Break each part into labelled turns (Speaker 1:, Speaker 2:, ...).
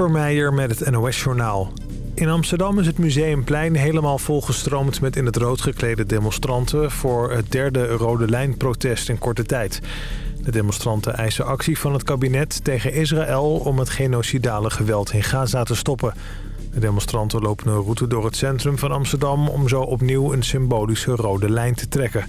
Speaker 1: Kasper met het NOS-journaal. In Amsterdam is het Museumplein helemaal volgestroomd met in het rood geklede demonstranten... voor het derde Rode Lijn-protest in korte tijd. De demonstranten eisen actie van het kabinet tegen Israël... om het genocidale geweld in Gaza te stoppen. De demonstranten lopen een route door het centrum van Amsterdam... om zo opnieuw een symbolische rode lijn te trekken.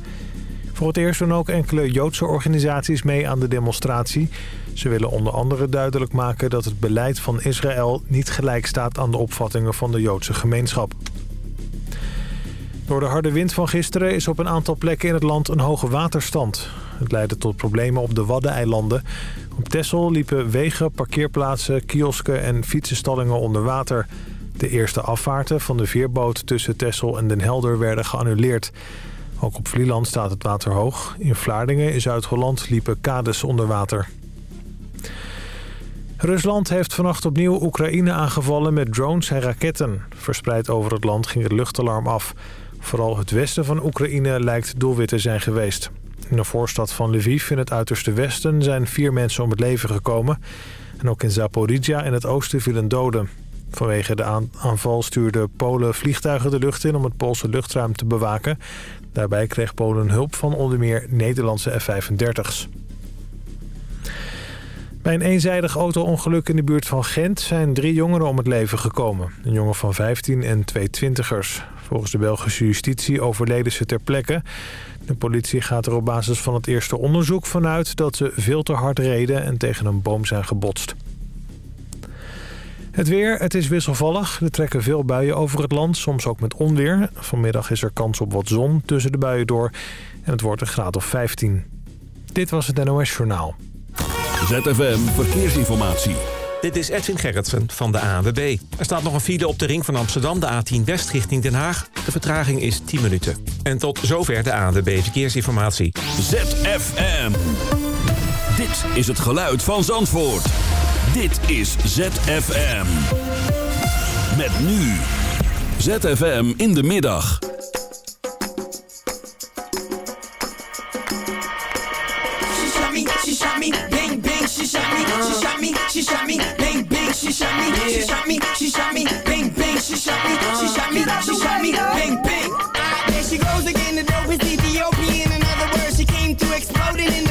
Speaker 1: Voor het eerst doen ook enkele Joodse organisaties mee aan de demonstratie. Ze willen onder andere duidelijk maken dat het beleid van Israël niet gelijk staat aan de opvattingen van de Joodse gemeenschap. Door de harde wind van gisteren is op een aantal plekken in het land een hoge waterstand. Het leidde tot problemen op de Waddeneilanden. Op Texel liepen wegen, parkeerplaatsen, kiosken en fietsenstallingen onder water. De eerste afvaarten van de veerboot tussen Texel en Den Helder werden geannuleerd. Ook op Vlieland staat het water hoog. In Vlaardingen in Zuid-Holland liepen kades onder water. Rusland heeft vannacht opnieuw Oekraïne aangevallen met drones en raketten. Verspreid over het land ging het luchtalarm af. Vooral het westen van Oekraïne lijkt doelwit te zijn geweest. In de voorstad van Lviv in het uiterste westen zijn vier mensen om het leven gekomen. En ook in Zaporizhia in het oosten vielen doden. Vanwege de aanval stuurden Polen vliegtuigen de lucht in om het Poolse luchtruim te bewaken. Daarbij kreeg Polen hulp van onder meer Nederlandse F-35's. Bij een eenzijdig auto-ongeluk in de buurt van Gent zijn drie jongeren om het leven gekomen. Een jongen van 15 en twee twintigers. Volgens de Belgische justitie overleden ze ter plekke. De politie gaat er op basis van het eerste onderzoek vanuit dat ze veel te hard reden en tegen een boom zijn gebotst. Het weer, het is wisselvallig. Er trekken veel buien over het land, soms ook met onweer. Vanmiddag is er kans op wat zon tussen de buien door. En het wordt een graad of 15. Dit was het NOS Journaal.
Speaker 2: ZFM Verkeersinformatie.
Speaker 3: Dit is Edwin Gerritsen van de ANWB. Er staat nog een file op de ring van Amsterdam, de A10 West richting Den Haag. De vertraging is 10 minuten. En tot zover de ANWB Verkeersinformatie.
Speaker 2: ZFM. Dit is het geluid van Zandvoort. Dit is ZFM. Met nu. ZFM in de middag.
Speaker 4: She shot me, she shot me, she shot me, bang bang, she shot me, she shot me, she shot me, bang bang. Ah, there she goes again, the dope is Ethiopian. In other words, she came to exploding in the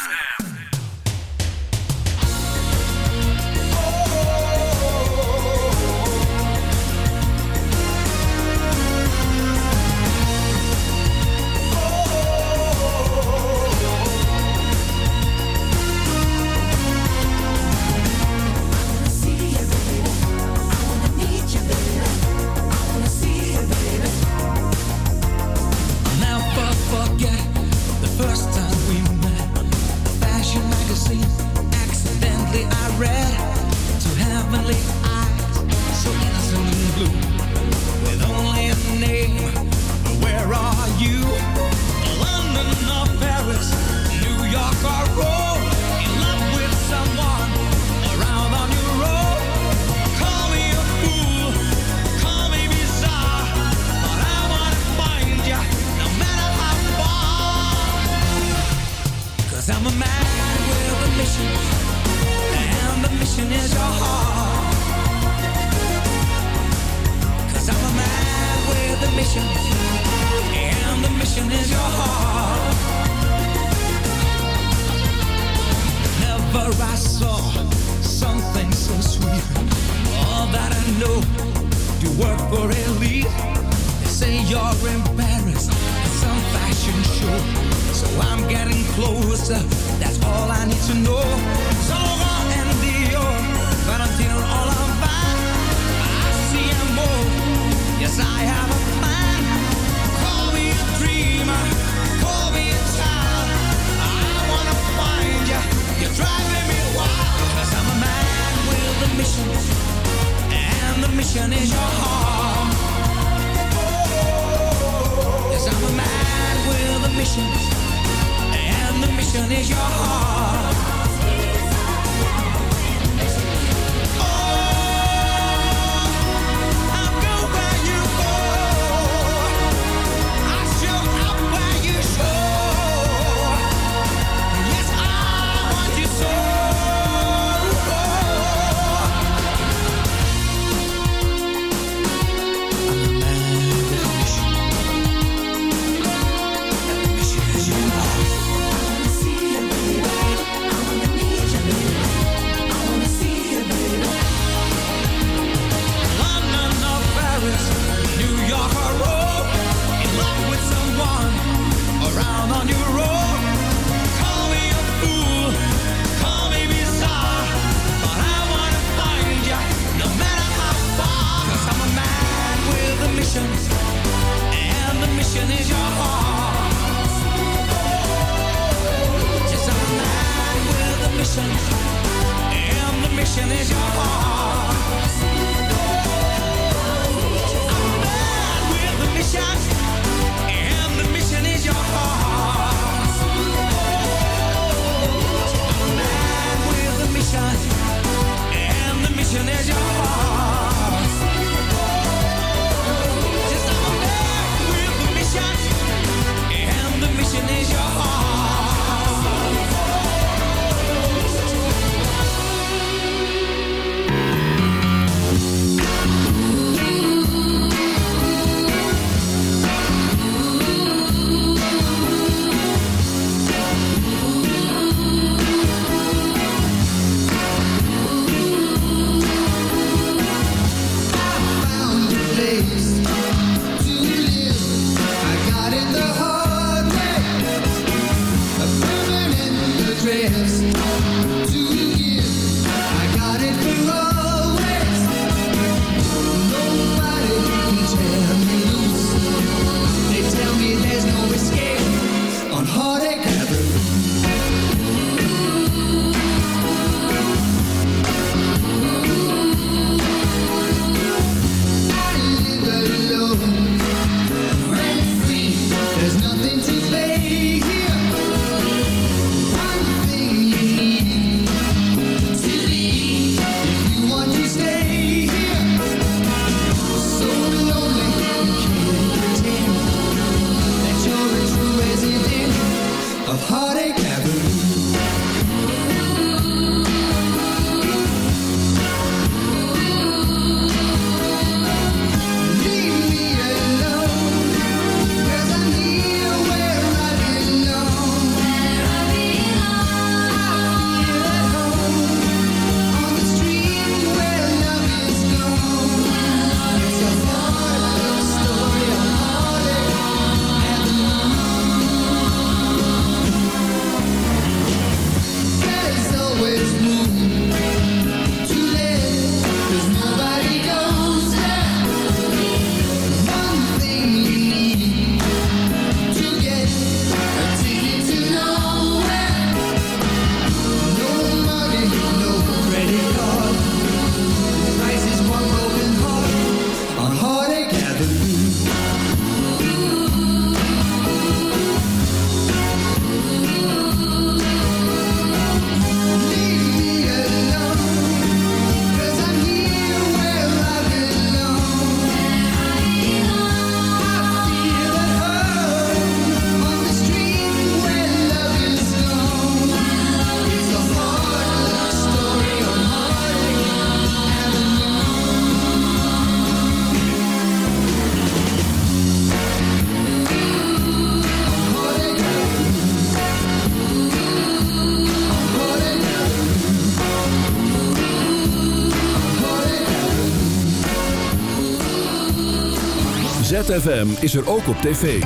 Speaker 5: ZFM is er ook op tv.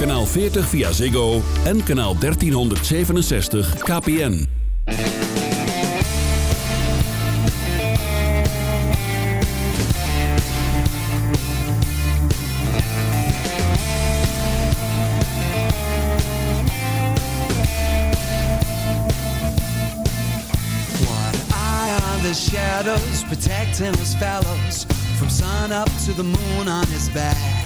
Speaker 5: Kanaal 40 via Ziggo en kanaal 1367 KPN.
Speaker 2: Shadows, protecting his fellows from sun up to the moon on his back.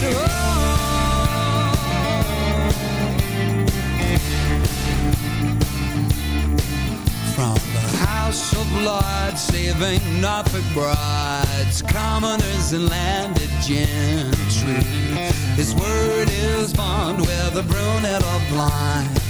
Speaker 2: From the House of Lords, saving Norfolk brides, commoners and landed gentry. His word is bond, whether brunette or blind.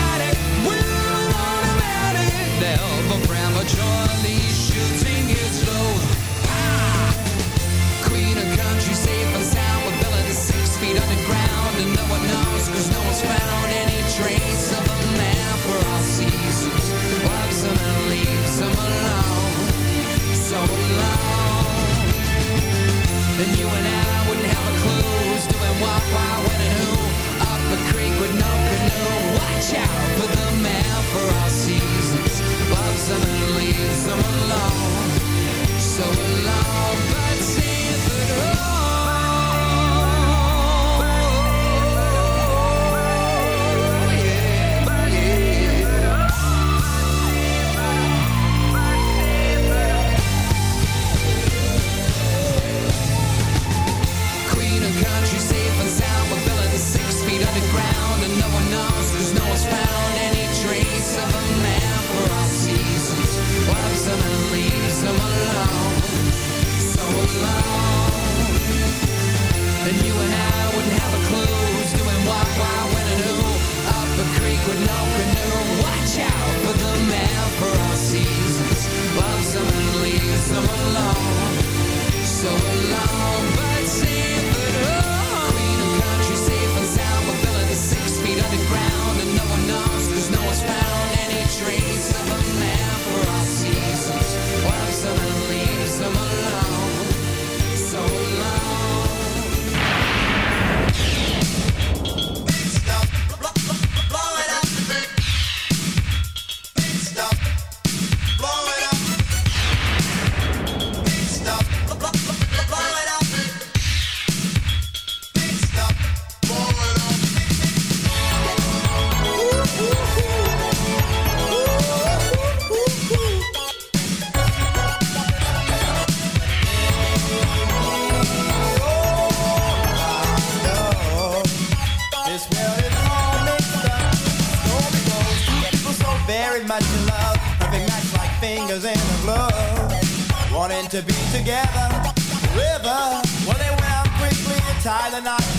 Speaker 2: and
Speaker 6: tied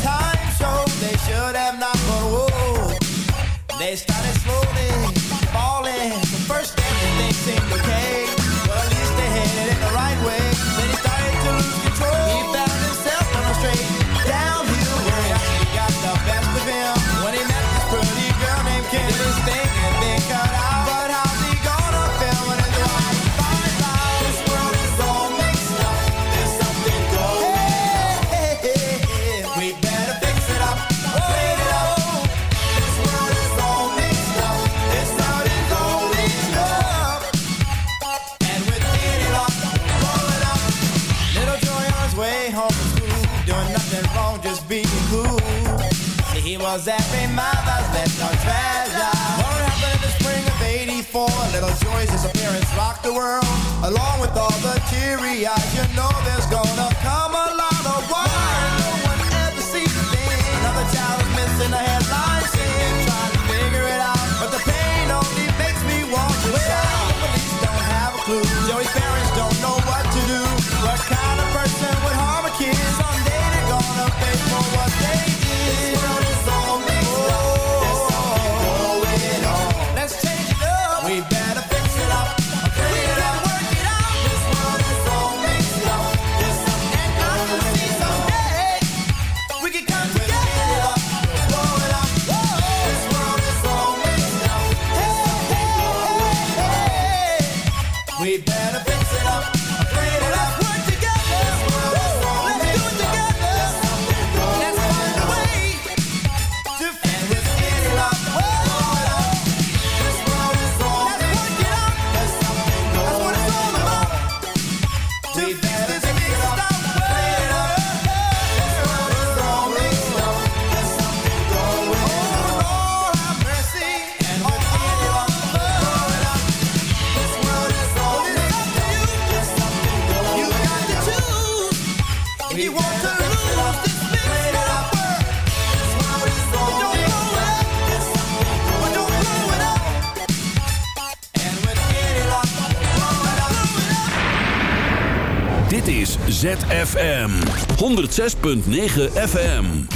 Speaker 6: enjoys his appearance rock the world along with all the teary eyes you know there's gonna
Speaker 7: 106.9 FM.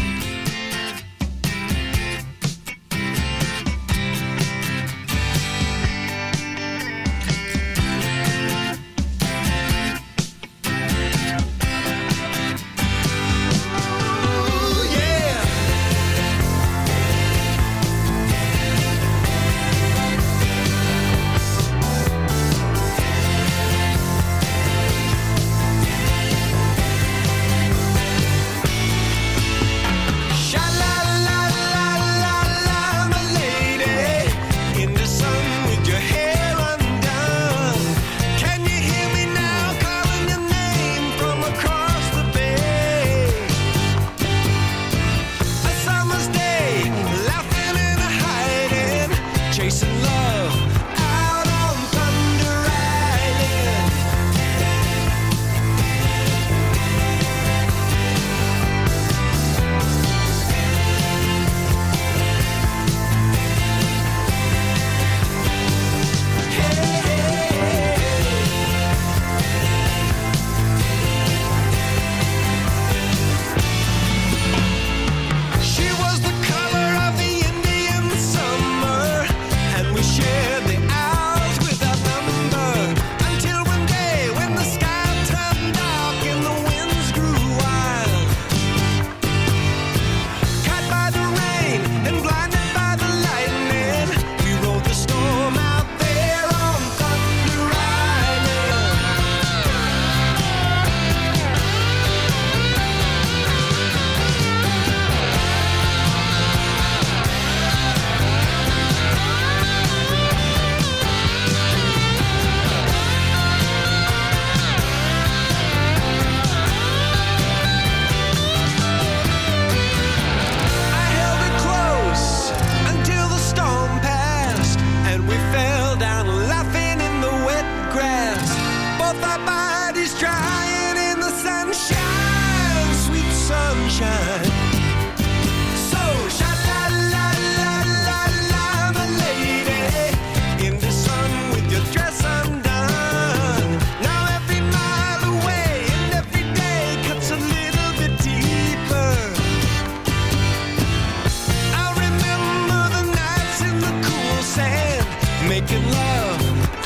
Speaker 8: making love.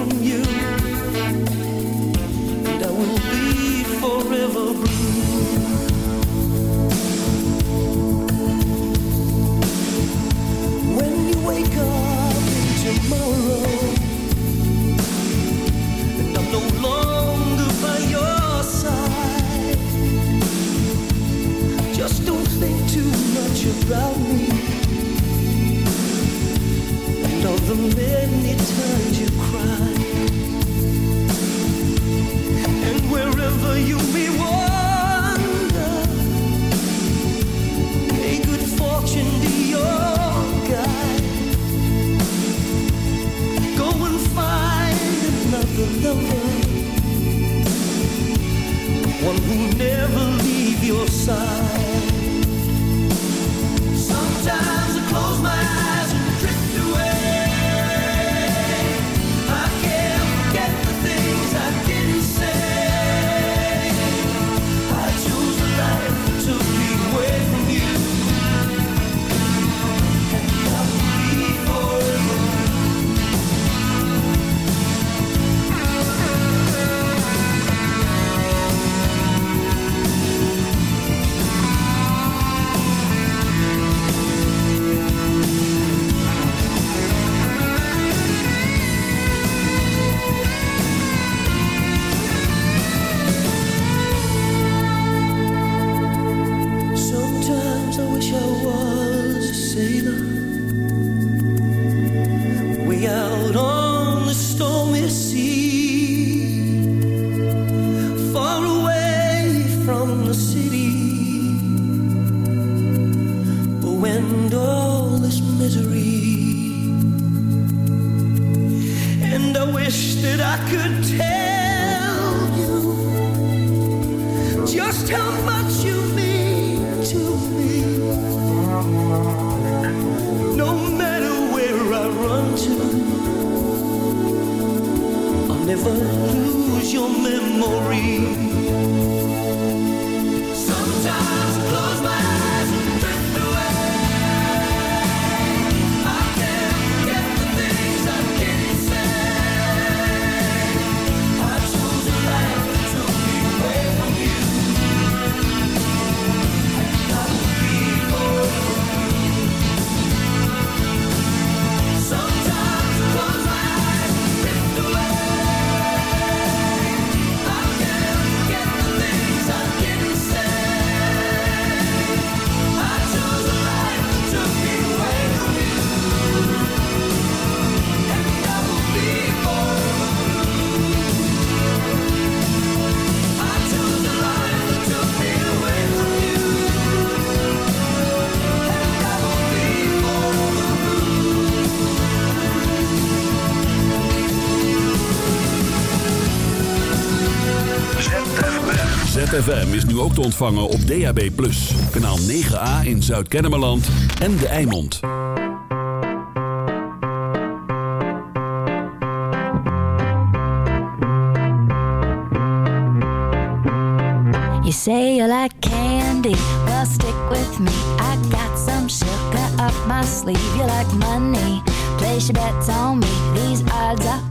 Speaker 9: about me and all the many times you cried. And wherever you may wander, may good fortune be your guide. Go and find another lover, one who never leave your side. Sometimes
Speaker 2: ZFM is nu ook te ontvangen op DAB+. Kanaal 9A in Zuid-Kennemerland en De Eimond.
Speaker 10: You say you like candy, well stick with me. I got some sugar up my sleeve. You like money, place your bets on me. These odds are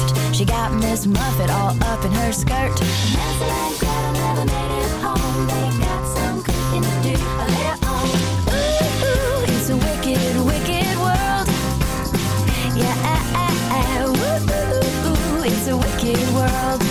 Speaker 10: Miss Muffet all up in her skirt. Hansel and Gretel never made it home. They got some cooking to do of their own. Ooh, ooh, it's a wicked, wicked world. Yeah, ooh, ooh, ooh, it's a wicked world.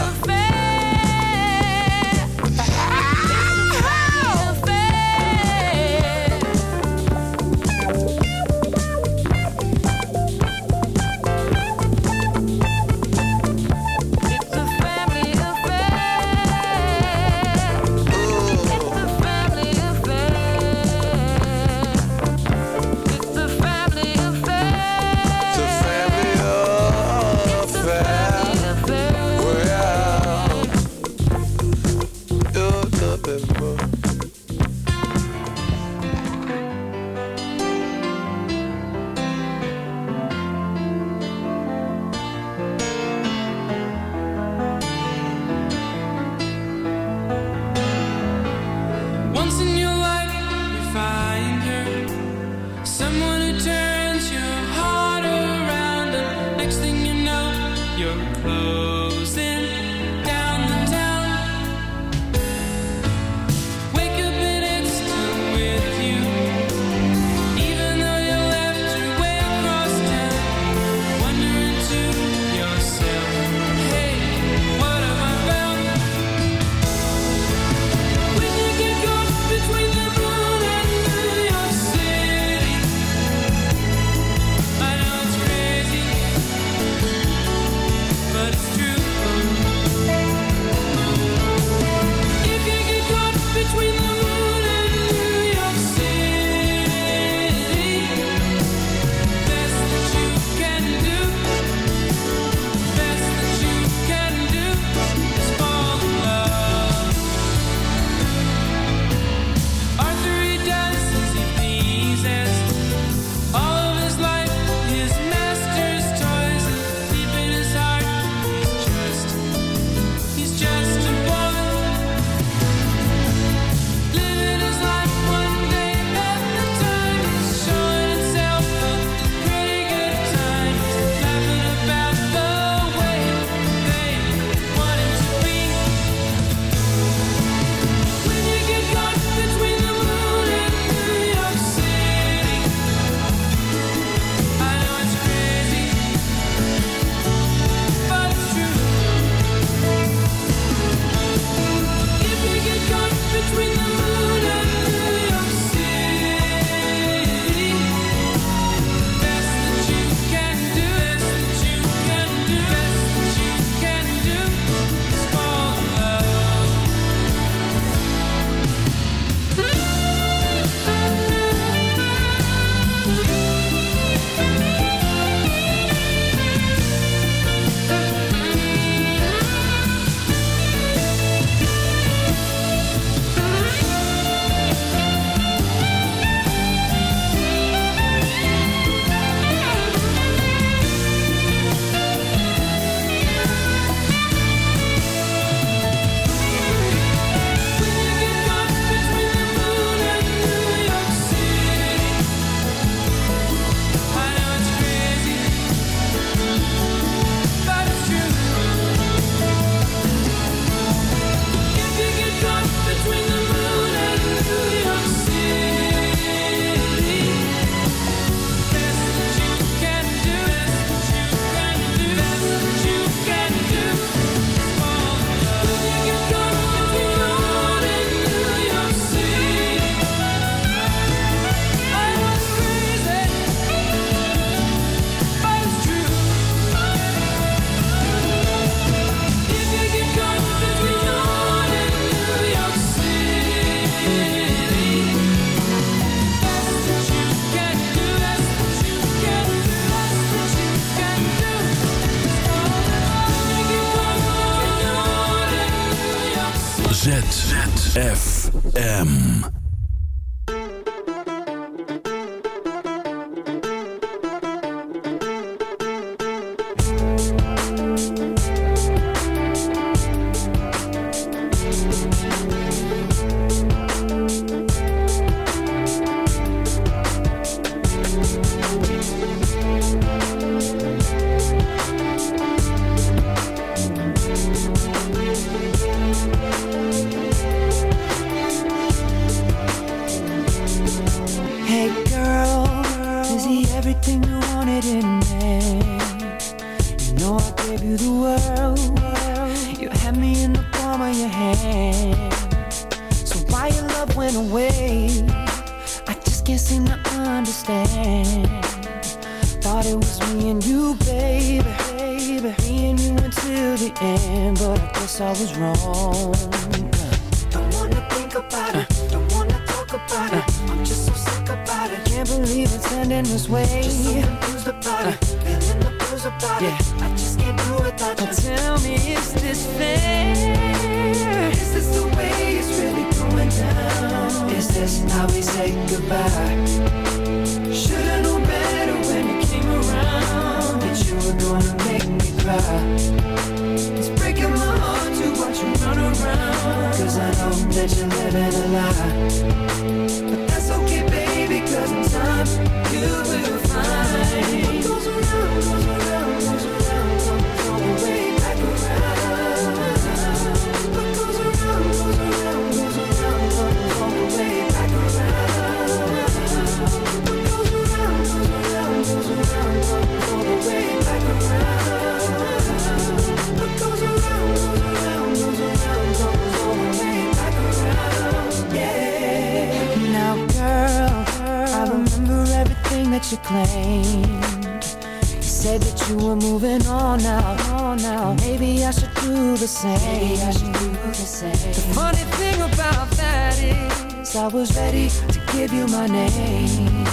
Speaker 9: Someone who turns your heart around, and next thing you know, you're closing
Speaker 11: Maybe I should do the same. The funny thing about that is, I was ready to give you my name.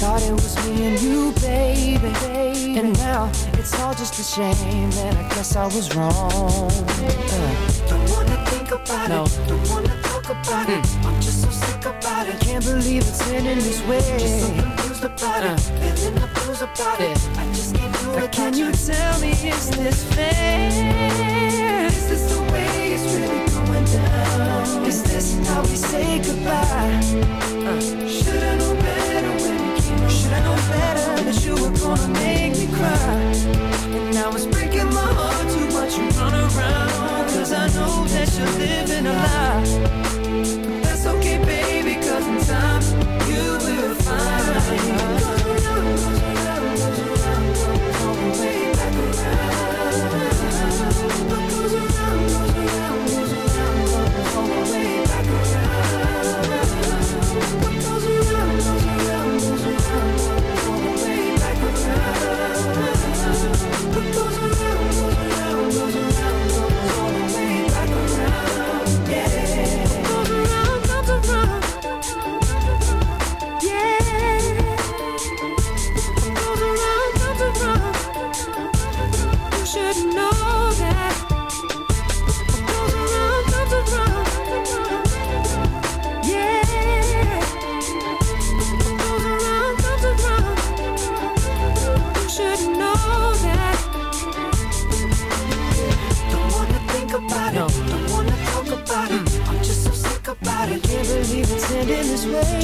Speaker 11: Thought it was me and you, baby. baby. And now it's all just a shame, and I guess I was wrong. Uh. Don't wanna think about
Speaker 12: no.
Speaker 11: it. Don't wanna talk about mm. it. Hmm. I'm just so sick about it. Can't believe it's ending this way. Just so confused about uh. it. Feeling the blues about yeah. it. I just can't do it. Can you tell me is this fake? Is this how we say goodbye? Uh, Should better when we came? Should better that you were gonna make me cry? And breaking my heart you run I know that you're living a lie. this way.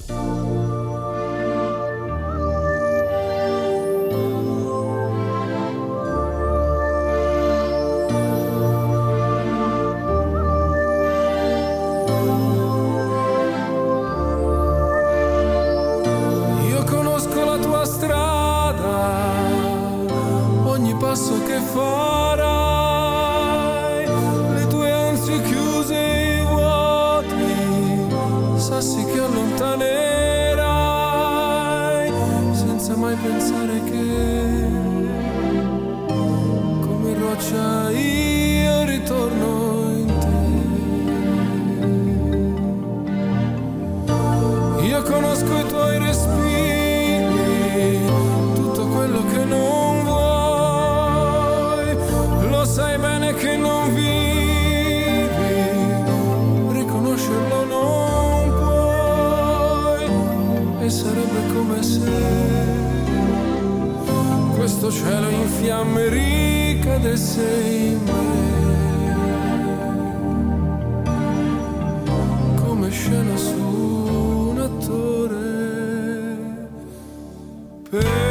Speaker 13: scena su un attore. Per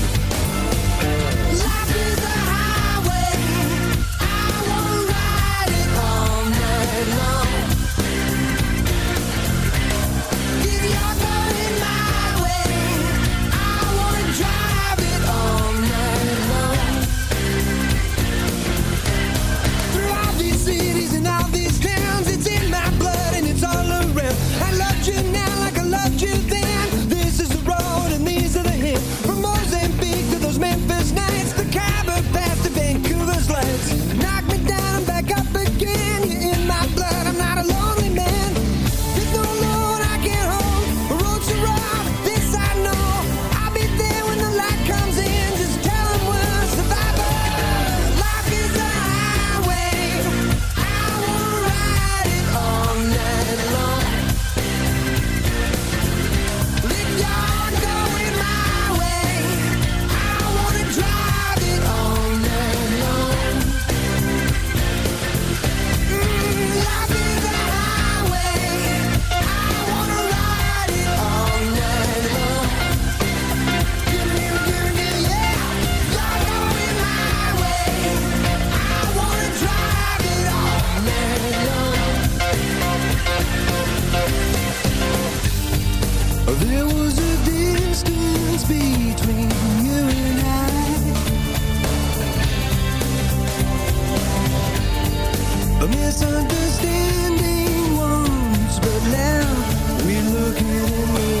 Speaker 7: misunderstanding once, but now we look at it.